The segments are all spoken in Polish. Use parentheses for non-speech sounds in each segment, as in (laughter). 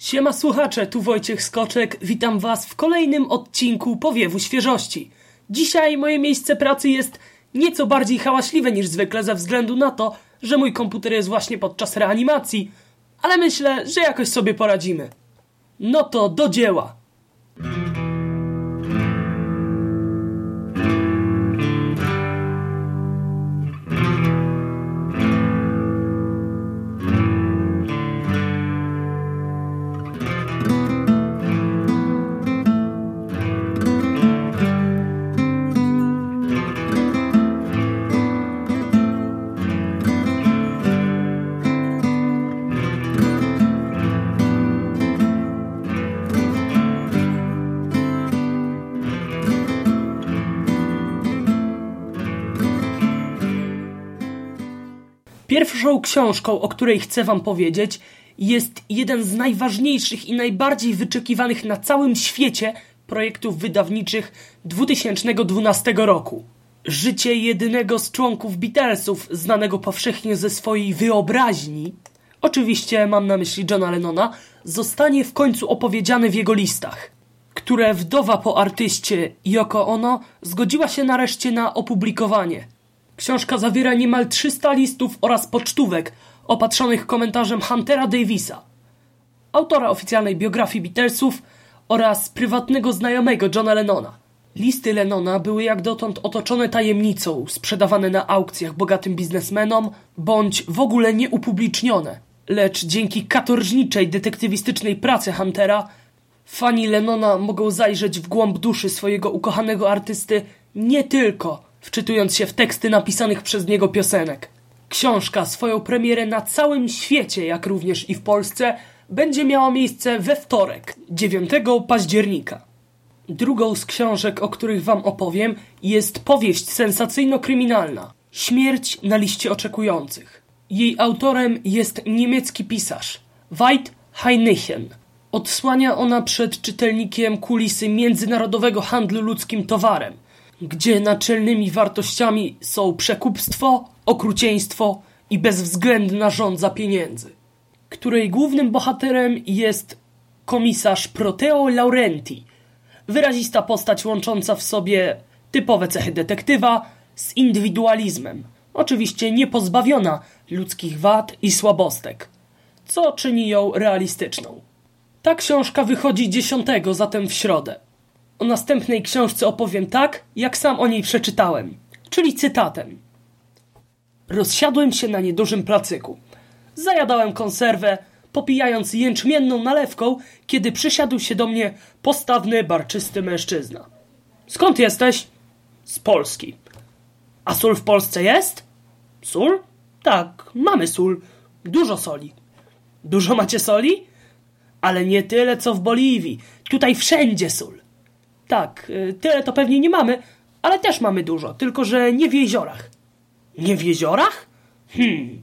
Siema słuchacze, tu Wojciech Skoczek. Witam Was w kolejnym odcinku Powiewu Świeżości. Dzisiaj moje miejsce pracy jest nieco bardziej hałaśliwe niż zwykle ze względu na to, że mój komputer jest właśnie podczas reanimacji, ale myślę, że jakoś sobie poradzimy. No to do dzieła. Pierwszą książką, o której chcę Wam powiedzieć, jest jeden z najważniejszych i najbardziej wyczekiwanych na całym świecie projektów wydawniczych 2012 roku. Życie jedynego z członków Beatlesów, znanego powszechnie ze swojej wyobraźni, oczywiście mam na myśli Johna Lennona, zostanie w końcu opowiedziane w jego listach, które wdowa po artyście Yoko Ono zgodziła się nareszcie na opublikowanie. Książka zawiera niemal 300 listów oraz pocztówek opatrzonych komentarzem Huntera Davisa, autora oficjalnej biografii Beatlesów oraz prywatnego znajomego Johna Lennona. Listy Lennona były jak dotąd otoczone tajemnicą, sprzedawane na aukcjach bogatym biznesmenom, bądź w ogóle nieupublicznione. Lecz dzięki katorżniczej detektywistycznej pracy Huntera, fani Lennona mogą zajrzeć w głąb duszy swojego ukochanego artysty nie tylko wczytując się w teksty napisanych przez niego piosenek. Książka swoją premierę na całym świecie, jak również i w Polsce, będzie miała miejsce we wtorek, 9 października. Drugą z książek, o których wam opowiem, jest powieść sensacyjno-kryminalna Śmierć na liście oczekujących. Jej autorem jest niemiecki pisarz Veit Heinichen. Odsłania ona przed czytelnikiem kulisy międzynarodowego handlu ludzkim towarem – gdzie naczelnymi wartościami są przekupstwo, okrucieństwo i bezwzględna żądza pieniędzy, której głównym bohaterem jest komisarz Proteo Laurenti, wyrazista postać łącząca w sobie typowe cechy detektywa z indywidualizmem, oczywiście nie pozbawiona ludzkich wad i słabostek, co czyni ją realistyczną. Ta książka wychodzi dziesiątego zatem w środę. O następnej książce opowiem tak, jak sam o niej przeczytałem, czyli cytatem. Rozsiadłem się na niedużym placyku. Zajadałem konserwę, popijając jęczmienną nalewką, kiedy przysiadł się do mnie postawny, barczysty mężczyzna. Skąd jesteś? Z Polski. A sól w Polsce jest? Sól? Tak, mamy sól. Dużo soli. Dużo macie soli? Ale nie tyle, co w Boliwii. Tutaj wszędzie sól. Tak, y, tyle to pewnie nie mamy, ale też mamy dużo, tylko że nie w jeziorach. Nie w jeziorach? Hmm.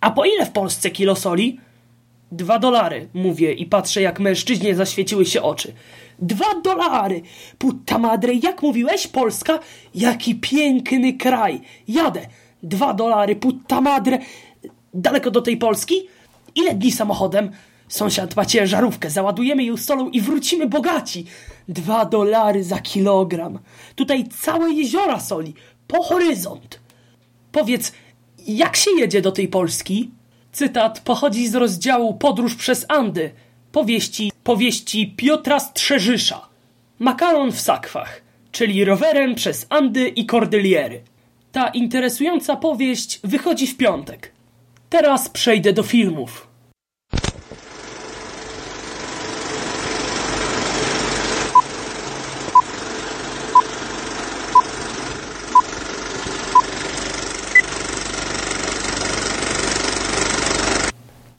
A po ile w Polsce kilo soli? Dwa dolary, mówię i patrzę, jak mężczyźnie zaświeciły się oczy. Dwa dolary! Putta madre, jak mówiłeś, Polska? Jaki piękny kraj! Jadę! Dwa dolary, putta madre! Daleko do tej Polski? Ile dni samochodem? Sąsiad ma ciężarówkę, załadujemy ją solą i wrócimy bogaci. Dwa dolary za kilogram. Tutaj całe jeziora soli. Po horyzont. Powiedz, jak się jedzie do tej Polski? Cytat pochodzi z rozdziału Podróż przez Andy, powieści, powieści Piotra Strzeżysza. Makaron w sakwach, czyli rowerem przez Andy i Kordyliery. Ta interesująca powieść wychodzi w piątek. Teraz przejdę do filmów.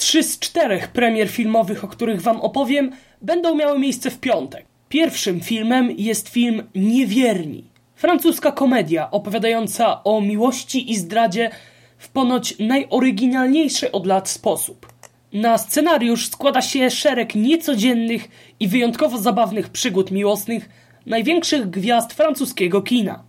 Trzy z czterech premier filmowych, o których Wam opowiem, będą miały miejsce w piątek. Pierwszym filmem jest film Niewierni. Francuska komedia opowiadająca o miłości i zdradzie w ponoć najoryginalniejszy od lat sposób. Na scenariusz składa się szereg niecodziennych i wyjątkowo zabawnych przygód miłosnych największych gwiazd francuskiego kina.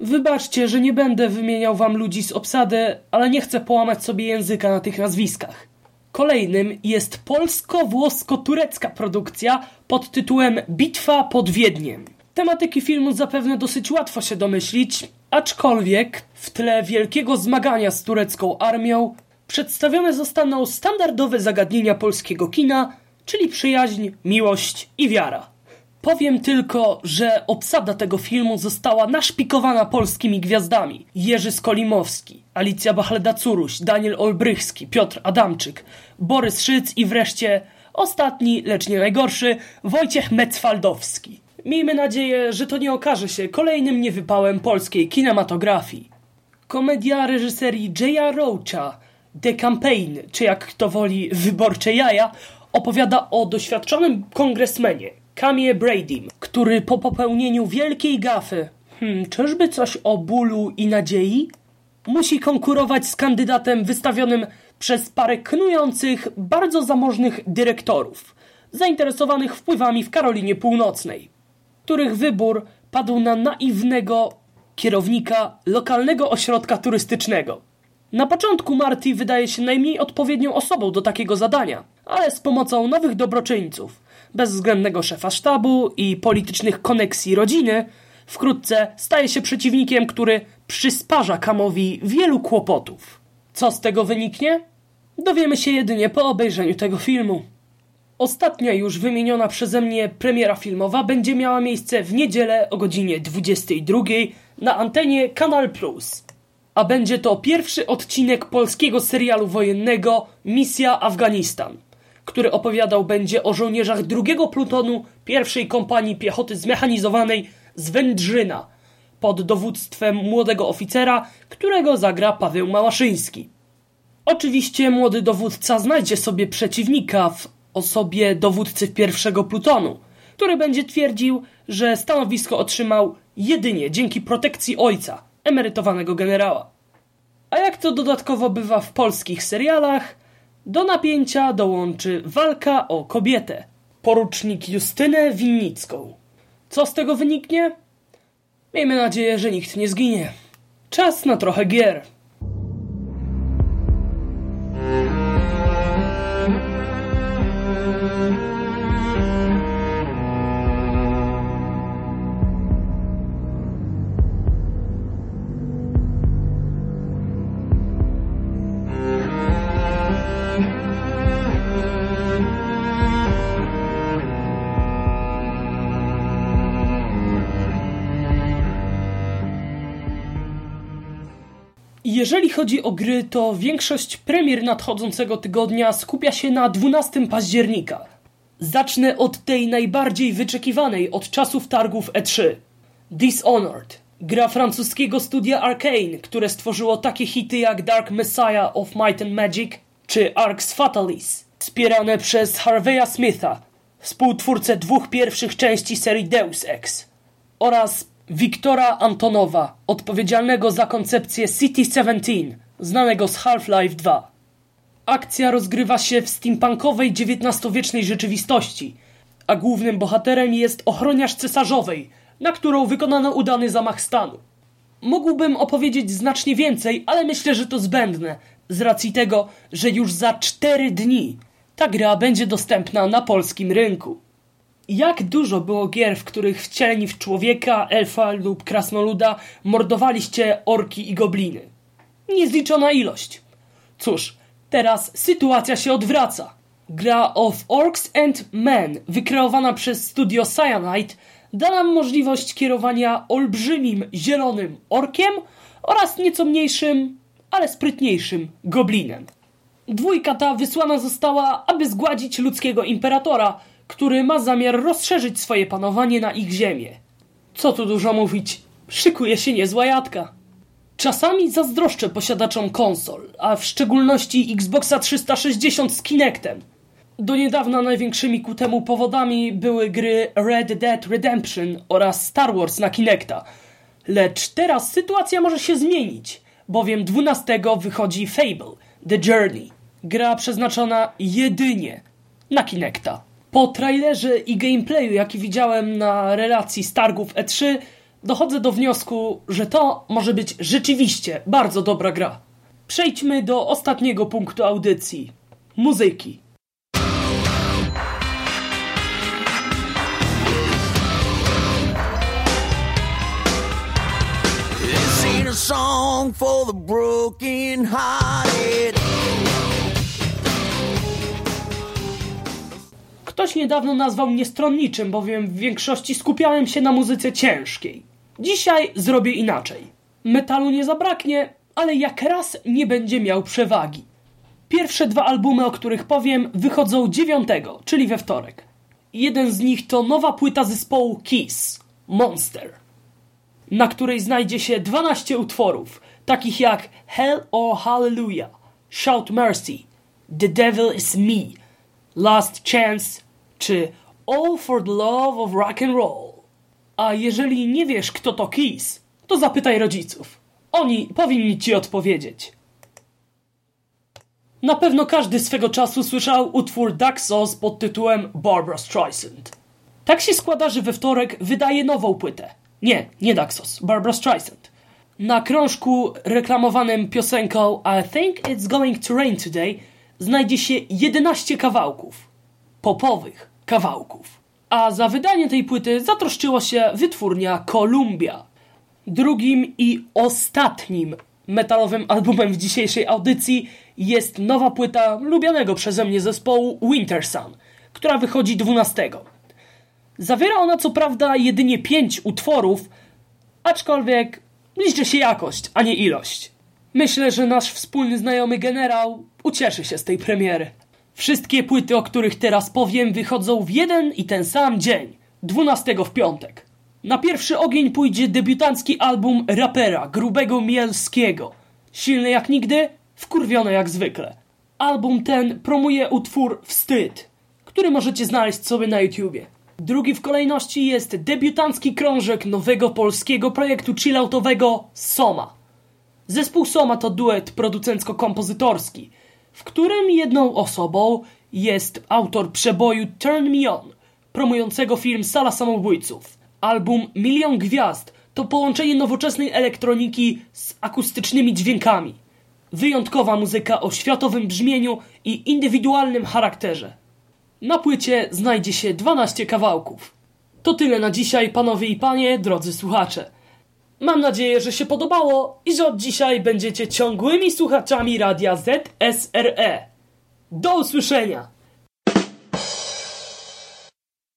Wybaczcie, że nie będę wymieniał wam ludzi z obsady, ale nie chcę połamać sobie języka na tych nazwiskach. Kolejnym jest polsko-włosko-turecka produkcja pod tytułem Bitwa pod Wiedniem. Tematyki filmu zapewne dosyć łatwo się domyślić, aczkolwiek w tle wielkiego zmagania z turecką armią przedstawione zostaną standardowe zagadnienia polskiego kina, czyli przyjaźń, miłość i wiara. Powiem tylko, że obsada tego filmu została naszpikowana polskimi gwiazdami. Jerzy Skolimowski, Alicja Bachleda-Curuś, Daniel Olbrychski, Piotr Adamczyk, Borys Szyc i wreszcie ostatni, lecz nie najgorszy, Wojciech Metzfaldowski. Miejmy nadzieję, że to nie okaże się kolejnym niewypałem polskiej kinematografii. Komedia reżyserii J.A. Roacha, The Campaign, czy jak kto woli, wyborcze jaja, opowiada o doświadczonym kongresmenie, Kamie Brady, który po popełnieniu wielkiej gafy, hmm, czyżby coś o bólu i nadziei? Musi konkurować z kandydatem wystawionym przez parę knujących, bardzo zamożnych dyrektorów, zainteresowanych wpływami w Karolinie Północnej, których wybór padł na naiwnego kierownika lokalnego ośrodka turystycznego. Na początku Marty wydaje się najmniej odpowiednią osobą do takiego zadania, ale z pomocą nowych dobroczyńców, bezwzględnego szefa sztabu i politycznych koneksji rodziny, wkrótce staje się przeciwnikiem, który przysparza Kamowi wielu kłopotów. Co z tego wyniknie? Dowiemy się jedynie po obejrzeniu tego filmu. Ostatnia już wymieniona przeze mnie premiera filmowa będzie miała miejsce w niedzielę o godzinie 22 na antenie Kanal Plus. A będzie to pierwszy odcinek polskiego serialu wojennego Misja Afganistan który opowiadał będzie o żołnierzach drugiego plutonu pierwszej kompanii piechoty zmechanizowanej z Wędrzyna pod dowództwem młodego oficera, którego zagra Paweł Małaszyński. Oczywiście młody dowódca znajdzie sobie przeciwnika w osobie dowódcy pierwszego plutonu, który będzie twierdził, że stanowisko otrzymał jedynie dzięki protekcji ojca, emerytowanego generała. A jak to dodatkowo bywa w polskich serialach, do napięcia dołączy walka o kobietę. Porucznik Justynę Winnicką. Co z tego wyniknie? Miejmy nadzieję, że nikt nie zginie. Czas na trochę gier. Jeżeli chodzi o gry, to większość premier nadchodzącego tygodnia skupia się na 12 października. Zacznę od tej najbardziej wyczekiwanej od czasów targów E3. Dishonored. Gra francuskiego studia Arkane, które stworzyło takie hity jak Dark Messiah of Might and Magic czy Arx Fatalis, wspierane przez Harveya Smitha, współtwórcę dwóch pierwszych części serii Deus Ex, oraz Wiktora Antonowa, odpowiedzialnego za koncepcję City-17, znanego z Half-Life 2. Akcja rozgrywa się w steampunkowej XIX-wiecznej rzeczywistości, a głównym bohaterem jest ochroniarz cesarzowej, na którą wykonano udany zamach stanu. Mógłbym opowiedzieć znacznie więcej, ale myślę, że to zbędne, z racji tego, że już za cztery dni ta gra będzie dostępna na polskim rynku. Jak dużo było gier, w których wcieleni w człowieka, elfa lub krasnoluda mordowaliście orki i gobliny? Niezliczona ilość. Cóż, teraz sytuacja się odwraca. Gra of Orcs and Men, wykreowana przez studio Cyanide, da nam możliwość kierowania olbrzymim, zielonym orkiem oraz nieco mniejszym, ale sprytniejszym goblinem. Dwójka ta wysłana została, aby zgładzić ludzkiego imperatora – który ma zamiar rozszerzyć swoje panowanie na ich ziemię. Co tu dużo mówić, szykuje się niezła jadka. Czasami zazdroszczę posiadaczom konsol, a w szczególności Xboxa 360 z Kinectem. Do niedawna największymi ku temu powodami były gry Red Dead Redemption oraz Star Wars na Kinecta. Lecz teraz sytuacja może się zmienić, bowiem 12 wychodzi Fable The Journey. Gra przeznaczona jedynie na Kinecta. Po trailerze i gameplayu, jaki widziałem na relacji z targów E3, dochodzę do wniosku, że to może być rzeczywiście bardzo dobra gra. Przejdźmy do ostatniego punktu audycji. muzyki. song for the broken hearted. Ktoś niedawno nazwał mnie stronniczym, bowiem w większości skupiałem się na muzyce ciężkiej. Dzisiaj zrobię inaczej. Metalu nie zabraknie, ale jak raz nie będzie miał przewagi. Pierwsze dwa albumy, o których powiem, wychodzą 9, czyli we wtorek. Jeden z nich to nowa płyta zespołu Kiss, Monster, na której znajdzie się 12 utworów, takich jak Hell or Hallelujah, Shout Mercy, The Devil is Me, Last Chance czy All for the Love of Rock and Roll. A jeżeli nie wiesz, kto to Kiss, to zapytaj rodziców. Oni powinni ci odpowiedzieć. Na pewno każdy swego czasu słyszał utwór Daxos pod tytułem Barbara Streisand. Tak się składa, że we wtorek wydaje nową płytę. Nie, nie Daxos, Barbara Streisand. Na krążku reklamowanym piosenką I think it's going to rain today znajdzie się 11 kawałków. Popowych kawałków. A za wydanie tej płyty zatroszczyła się wytwórnia Columbia. Drugim i ostatnim metalowym (laughs) albumem w dzisiejszej audycji jest nowa płyta lubianego przeze mnie zespołu Winter Sun, która wychodzi 12. Zawiera ona co prawda jedynie 5 utworów, aczkolwiek liczy się jakość, a nie ilość. Myślę, że nasz wspólny znajomy generał ucieszy się z tej premiery. Wszystkie płyty, o których teraz powiem, wychodzą w jeden i ten sam dzień, 12 w piątek. Na pierwszy ogień pójdzie debiutancki album rapera Grubego Mielskiego. Silny jak nigdy, wkurwiony jak zwykle. Album ten promuje utwór Wstyd, który możecie znaleźć sobie na YouTubie. Drugi w kolejności jest debiutancki krążek nowego polskiego projektu chilloutowego Soma. Zespół Soma to duet producencko-kompozytorski, w którym jedną osobą jest autor przeboju Turn Me On, promującego film Sala Samobójców. Album Milion Gwiazd to połączenie nowoczesnej elektroniki z akustycznymi dźwiękami. Wyjątkowa muzyka o światowym brzmieniu i indywidualnym charakterze. Na płycie znajdzie się 12 kawałków. To tyle na dzisiaj, panowie i panie, drodzy słuchacze. Mam nadzieję, że się podobało i że od dzisiaj będziecie ciągłymi słuchaczami radia ZSRE. Do usłyszenia!